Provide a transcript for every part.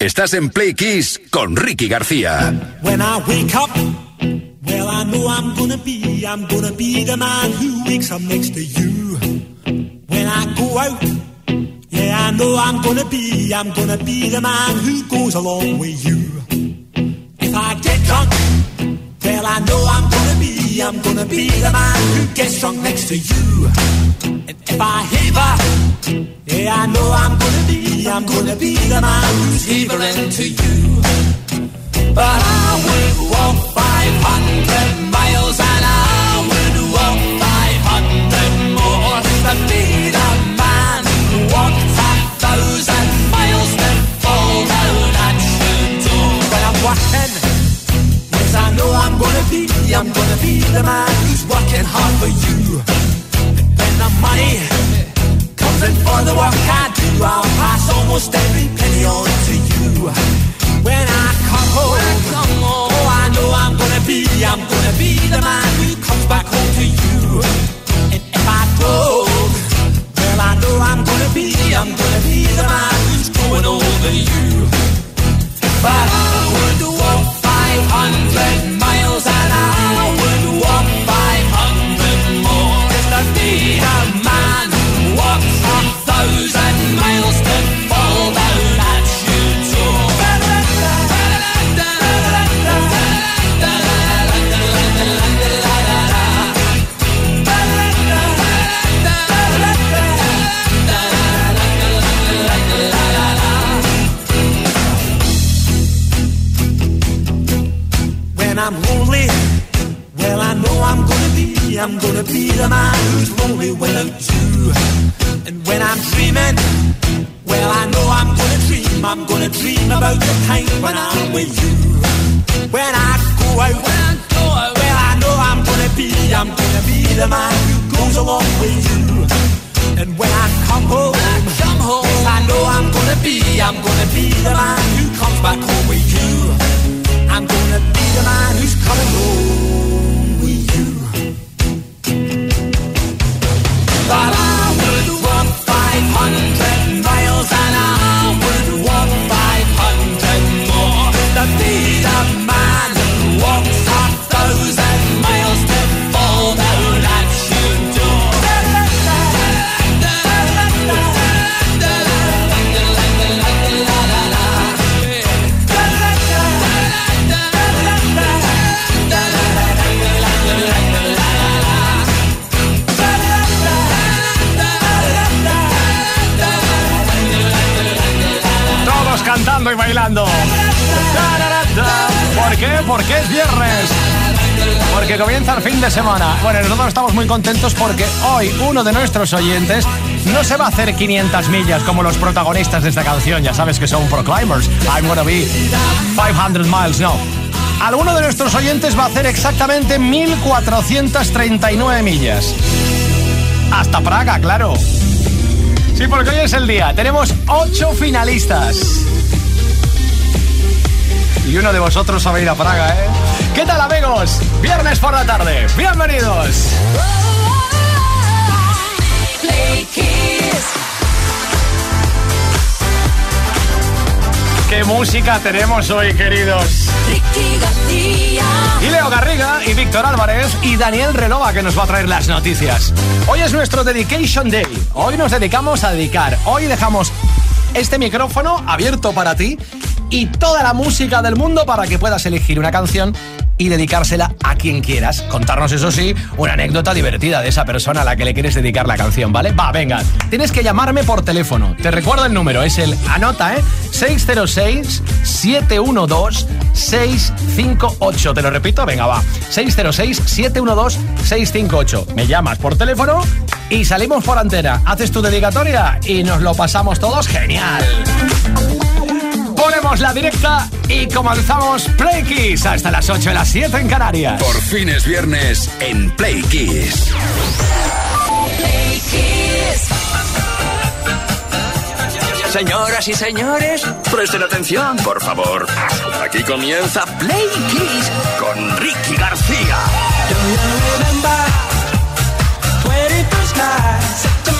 Estás en Play Kiss con Ricky García. When I wake up, well I know I'm gonna be, I'm gonna be the man who wakes up next to you. When I go out, yeah I know I'm gonna be, I'm gonna be the man who goes along with you. If I get drunk, well I know I'm gonna I'm gonna be the man who gets drunk next to you. And if I heaver, yeah I know I'm gonna be I'm gonna be the man who's heavering to you. But I would walk 500 miles and I would walk 500 more to be the man who walked a thousand miles to fall down at your door. When I'm know I'm gonna be, I'm gonna be the man who's working hard for you. And the money and for the work I do, I'll pass almost every penny on to you. When I come home, I come home oh, I know I'm gonna be, I'm gonna be the man who comes back home to you. And if I don't, well, I know I'm gonna be, I'm gonna be the man who's going over you. But I would walk 500 miles de semana. Bueno, nosotros estamos muy contentos porque hoy uno de nuestros oyentes no se va a hacer 500 millas como los protagonistas de esta canción. Ya sabes que son pro climbers. I'm gonna be 500 miles, no. Alguno de nuestros oyentes va a hacer exactamente 1439 millas. Hasta Praga, claro. Sí, porque hoy es el día. Tenemos 8 finalistas y uno de vosotros a ir a Praga, ¿eh? ¿Qué tal, amigos? Viernes por la tarde. Bienvenidos. ¿Qué música tenemos hoy, queridos? Y Leo Garriga, y Víctor Álvarez, y Daniel Relova, que nos va a traer las noticias. Hoy es nuestro Dedication Day. Hoy nos dedicamos a dedicar. Hoy dejamos este micrófono abierto para ti y toda la música del mundo para que puedas elegir una canción y dedicársela a quien quieras. Contarnos, eso sí, una anécdota divertida de esa persona a la que le quieres dedicar la canción, ¿vale? Va, venga. Tienes que llamarme por teléfono. Te recuerdo el número, es el, anota, ¿eh? 606-712-658. Te lo repito, venga, va. 606-712-658. Me llamas por teléfono y salimos por antena. Haces tu dedicatoria y nos lo pasamos todos genial ponemos la directa y comenzamos Play Kiss hasta las 8 de las 7 en Canarias. Por fin es viernes en Play Kiss. Play Kiss. Señoras y señores, presten atención, por favor. Aquí comienza Play Kiss con Ricky García. lunes a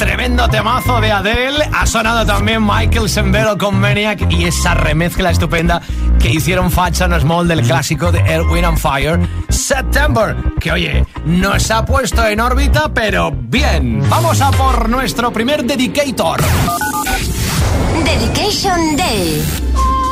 tremendo temazo de Adele. Ha sonado también Michael Sembero con Maniac y esa remezcla estupenda que hicieron Facha Small del clásico de Air, Wind and Fire, September, que oye, nos ha puesto en órbita, pero bien. Vamos a por nuestro primer dedicator. Dedication Day.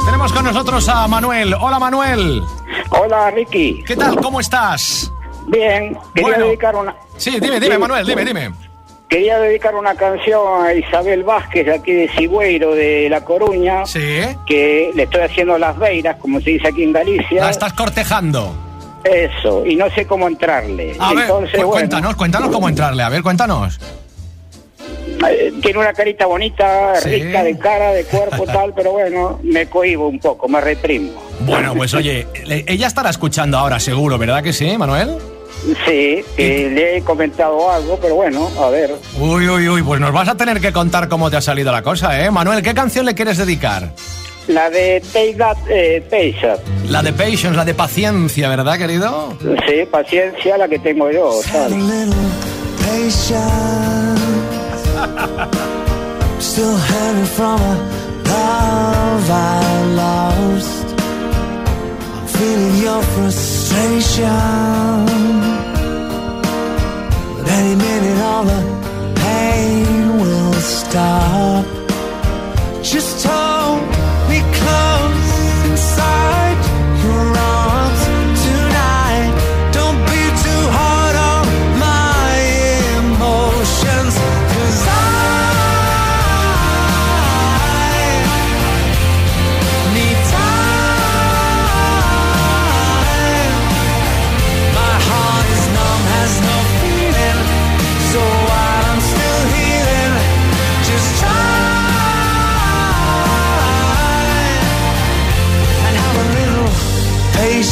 Tenemos con nosotros a Manuel. Hola Manuel. Hola Ricky. ¿Qué tal? ¿Cómo estás? Bien, quería dedicar una... Sí, dime, dime, Manuel, dime, dime. Quería dedicar una canción a Isabel Vázquez, de aquí de Cigüeiro, de La Coruña. Sí. Que le estoy haciendo las veiras, como se dice aquí en Galicia. La estás cortejando. Eso, y no sé cómo entrarle. A ver, pues cuéntanos, cuéntanos cómo entrarle. A ver, cuéntanos. Eh, tiene una carita bonita, rica de cara, de cuerpo, tal, pero bueno, me cohibo un poco, me reprimo. Bueno, pues oye, ella estará escuchando ahora seguro, ¿verdad que sí, Manuel? Sí, le he comentado algo, pero bueno, a ver. Uy, uy, uy, pues nos vas a tener que contar cómo te ha salido la cosa, ¿eh? Manuel, ¿qué canción le quieres dedicar? La de Take That eh, Patience. La de Patience, la de paciencia, ¿verdad, querido? Sí, paciencia, la que tengo yo, ¿sabes? Still from a love I lost. I'm feeling your frustration. Any minute all the pain will stop. Just hold me close inside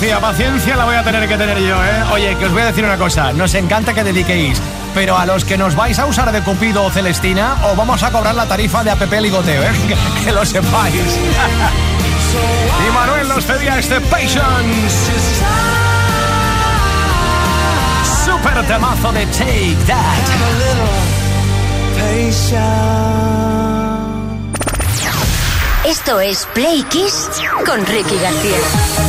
Decía, paciencia la voy a tener que tener yo, ¿eh? Oye, que os voy a decir una cosa, nos encanta que dediquéis, pero a los que nos vais a usar de Cupido o Celestina, os vamos a cobrar la tarifa de APP Ligoteo, ¿eh? Que, que lo sepáis. y Manuel nos pedía este Patience. Super temazo de Take That. Esto es Play Kiss con Ricky García.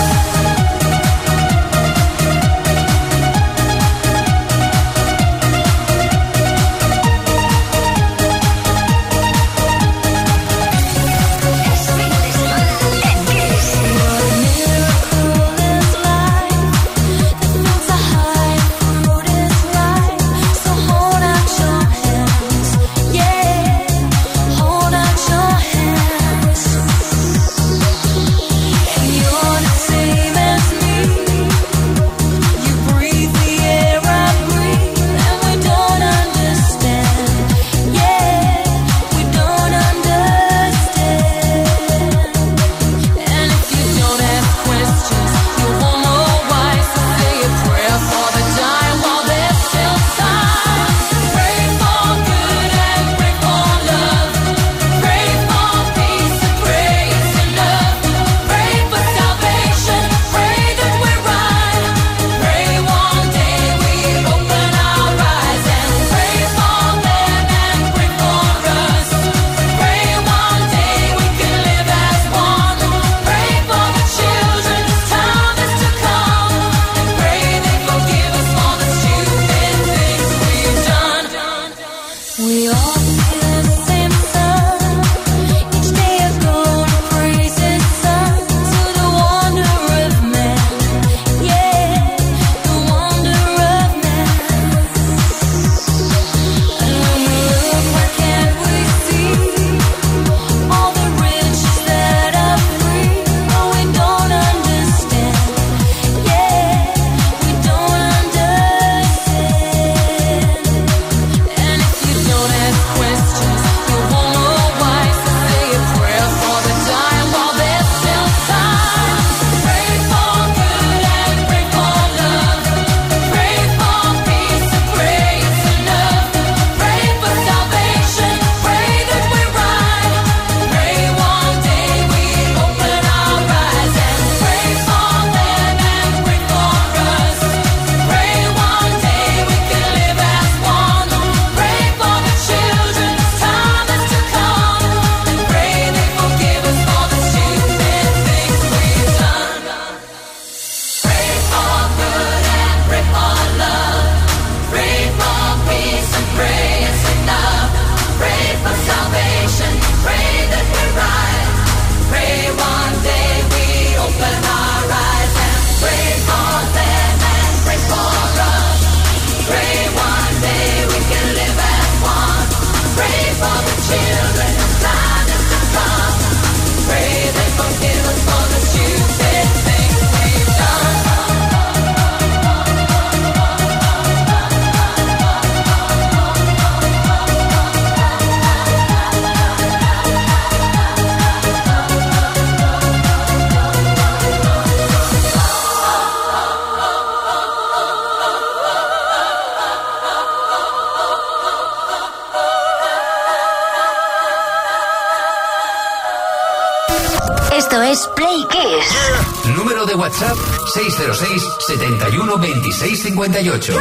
WhatsApp 606 71 26 58. tuvo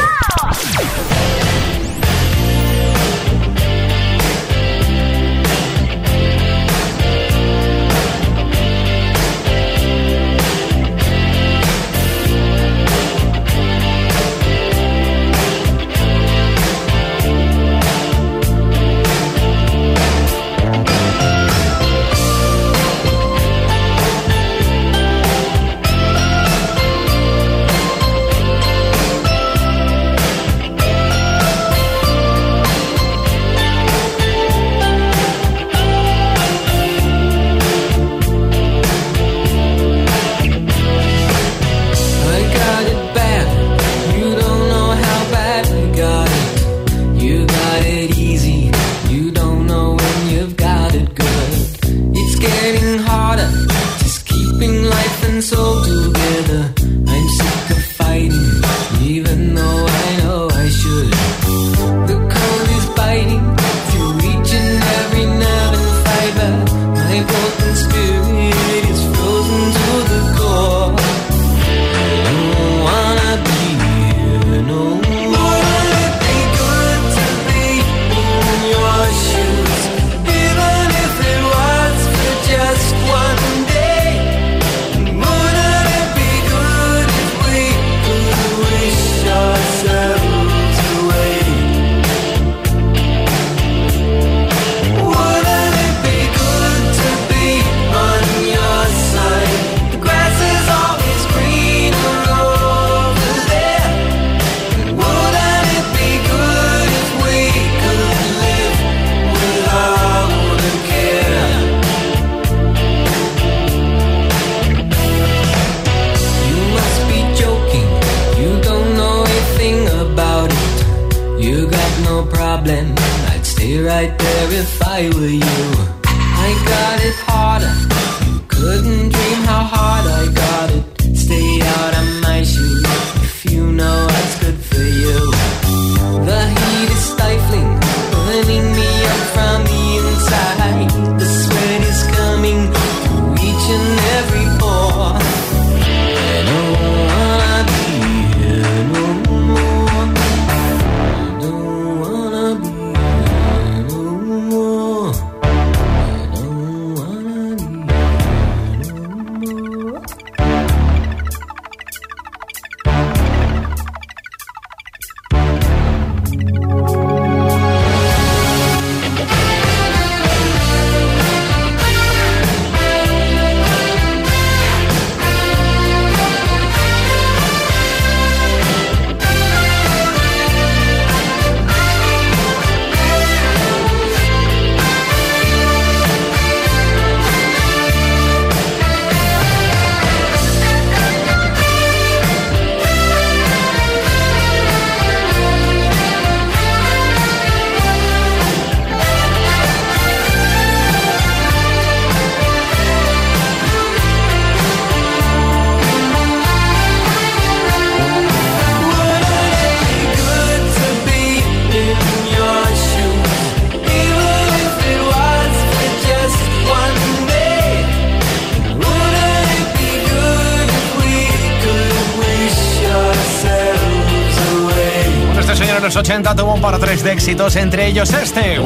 entre ellos este.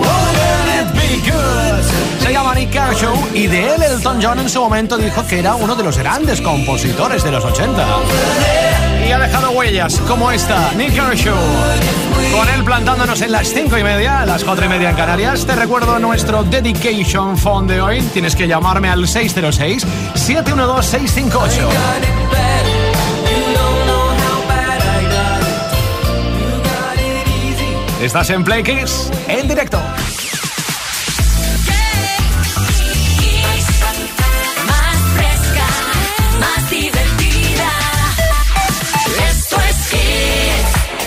Se llama Nick Kershaw y de él Elton John en su momento dijo que era uno de los grandes compositores de los 80. Y ha dejado huellas como esta, Nick Kershaw. Con él plantándonos en las cinco y media, las cuatro y media en Canarias. Te recuerdo nuestro Dedication Phone de hoy. Tienes que llamarme al 606 Estás en Play Kiss en directo.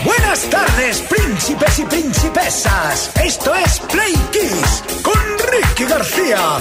Buenas tardes, príncipes y principesas. Esto es Play Kiss con Ricky García.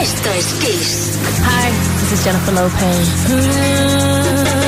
Esto es Kiss. Hi, this is Jennifer Lopez.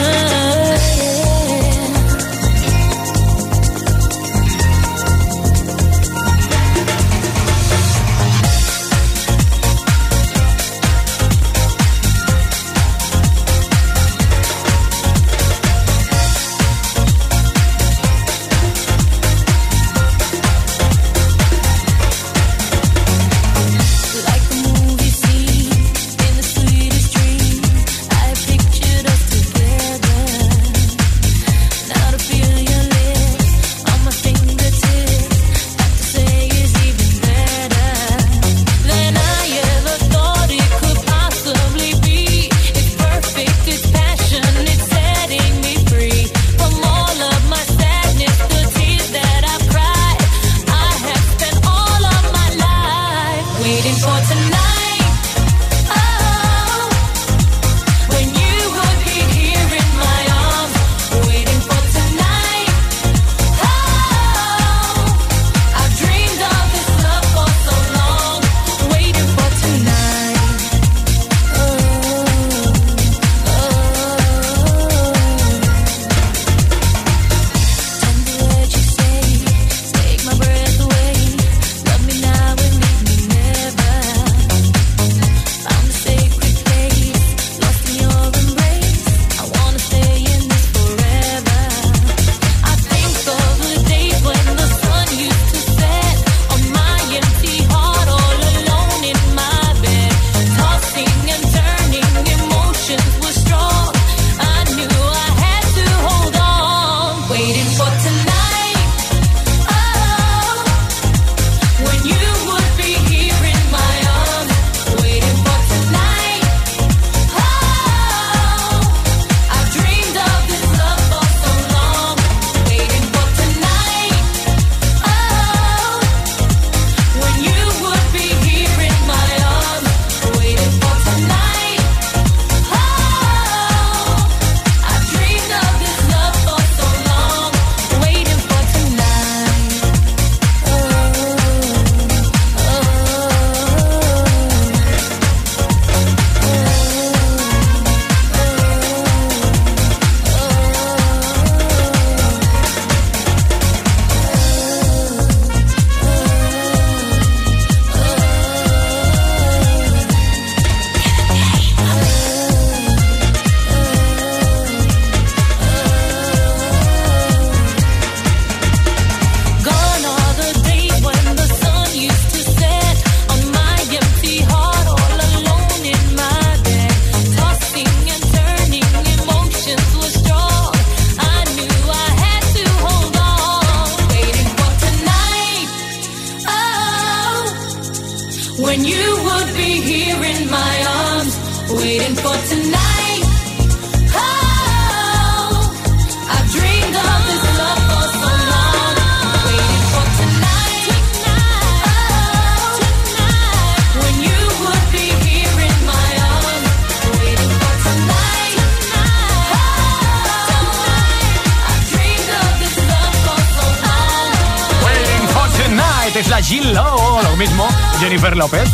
Jennifer López.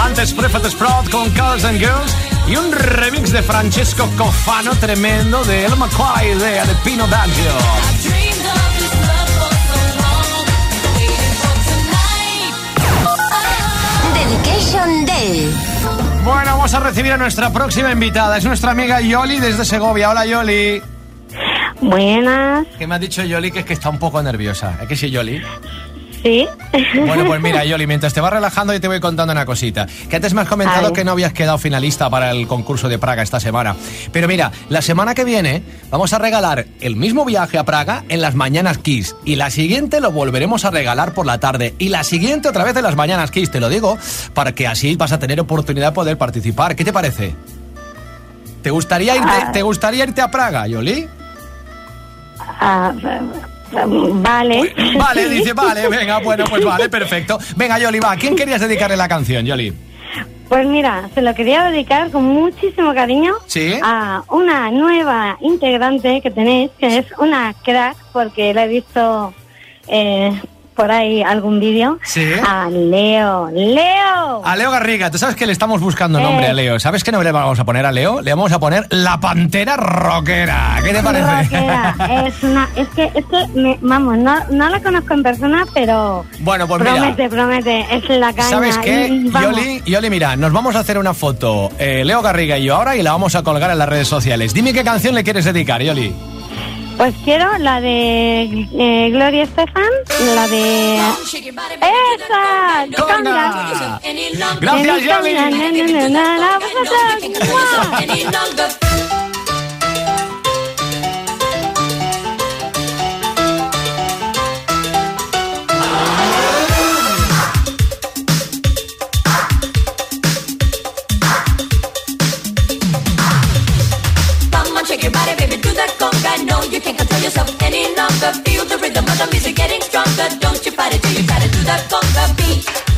Antes Prefat Sprout con Girls and Girls y un remix de Francesco Cofano tremendo de El McCoy de, de Pino D'Angelo. Dedication Day. Bueno, vamos a recibir a nuestra próxima invitada. Es nuestra amiga Yoli desde Segovia. Hola, Yoli. Buenas, ¿Qué me ha dicho Yoli? Que es que está un poco nerviosa. ¿Es que sí, Yoli? Sí. Bueno, pues mira, Yoli, mientras te vas relajando, yo te voy contando una cosita. Que antes me has comentado Ay. que no habías quedado finalista para el concurso de Praga esta semana. Pero mira, la semana que viene vamos a regalar el mismo viaje a Praga en las mañanas Kiss. Y la siguiente lo volveremos a regalar por la tarde. Y la siguiente otra vez en las mañanas Kiss, te lo digo, para que así vas a tener oportunidad de poder participar. ¿Qué te parece? ¿Te gustaría irte, Ah. ¿te gustaría irte a Praga, Yoli? Ah, vale. Vale, dice, vale, venga, bueno, pues vale, perfecto. Venga, Yoli, va, ¿a quién querías dedicarle la canción, Yoli? Pues mira, se lo quería dedicar con muchísimo cariño Sí. a una nueva integrante que tenéis, que es una crack, porque la he visto eh, por ahí algún vídeo. Sí. A Leo. ¡Leo! A Leo Garriga, tú sabes que le estamos buscando nombre Eh. a Leo. ¿Sabes qué nombre le vamos a poner a Leo? Le vamos a poner la pantera rockera. ¿Qué te parece? Rockera. Es una, es que, es que me- vamos, no, no la conozco en persona, pero Bueno, pues mira. promete, promete, es la caña. ¿Sabes qué? Yoli, Yoli, mira, nos vamos a hacer una foto, eh, Leo Garriga y yo ahora, y la vamos a colgar en las redes sociales. Dime qué canción le quieres dedicar, Yoli. Pues quiero la de eh, Gloria Estefan, la de... ¡Esa! ¡Conga! Gracias, Yoli. Feel the rhythm of the music getting stronger. Don't you fight it till you try to do that conga beat.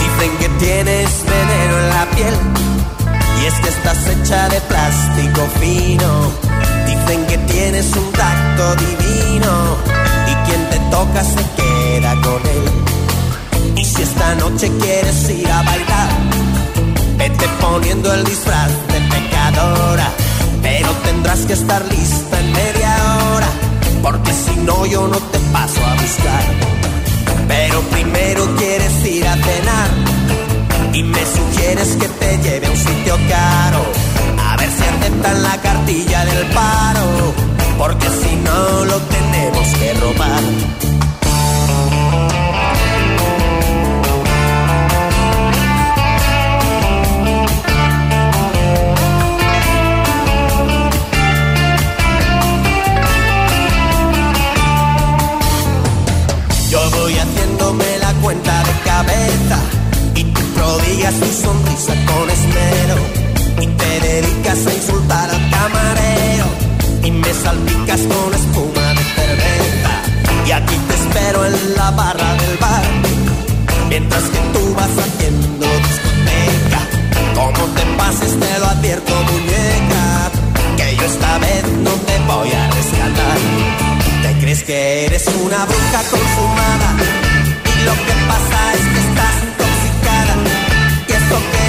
Dicen que tienes veneno en la piel y es que estás hecha de plástico fino. Dicen que tienes un tacto divino y quien te toca se queda con él. Y si esta noche quieres ir a bailar, vete poniendo el disfraz de pecadora pero tendrás que estar lista en media hora, porque si no yo no te paso a buscar. Pero primero quieres ir a cenar y me sugieres que te lleve a un sitio caro. A ver si aceptan la cartilla del paro, porque si no lo tenemos que robar. ligas tu sonrisa con esmero y te dedicas a insultar al camarero y me salpicas con espuma de cerveza. Y aquí te espero en la barra del bar mientras que tú vas haciendo discoteca. Como te pases te lo advierto muñeca que yo esta vez no te voy a rescatar. Te crees que eres una bruja consumada y lo que 時計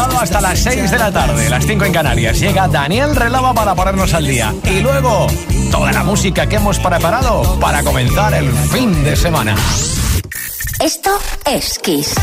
hasta las 6 de la tarde, las 5 en Canarias. Llega Daniel Relava para ponernos al día. Y luego, toda la música que hemos preparado para comenzar el fin de semana. Esto es Kiss.